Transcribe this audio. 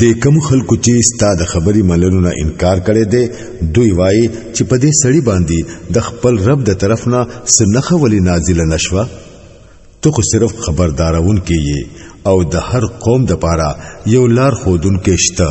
د کوم خلکو چې ستا د خبرې منلو نه انکار کړي دي دوی وایي چې په دې سړی باندې د خپل رب د طرف نه سنخه ولی نازله نشوه ته خو صرف خبردارون کې او د هر قوم د پاره یو لار خودون کې شته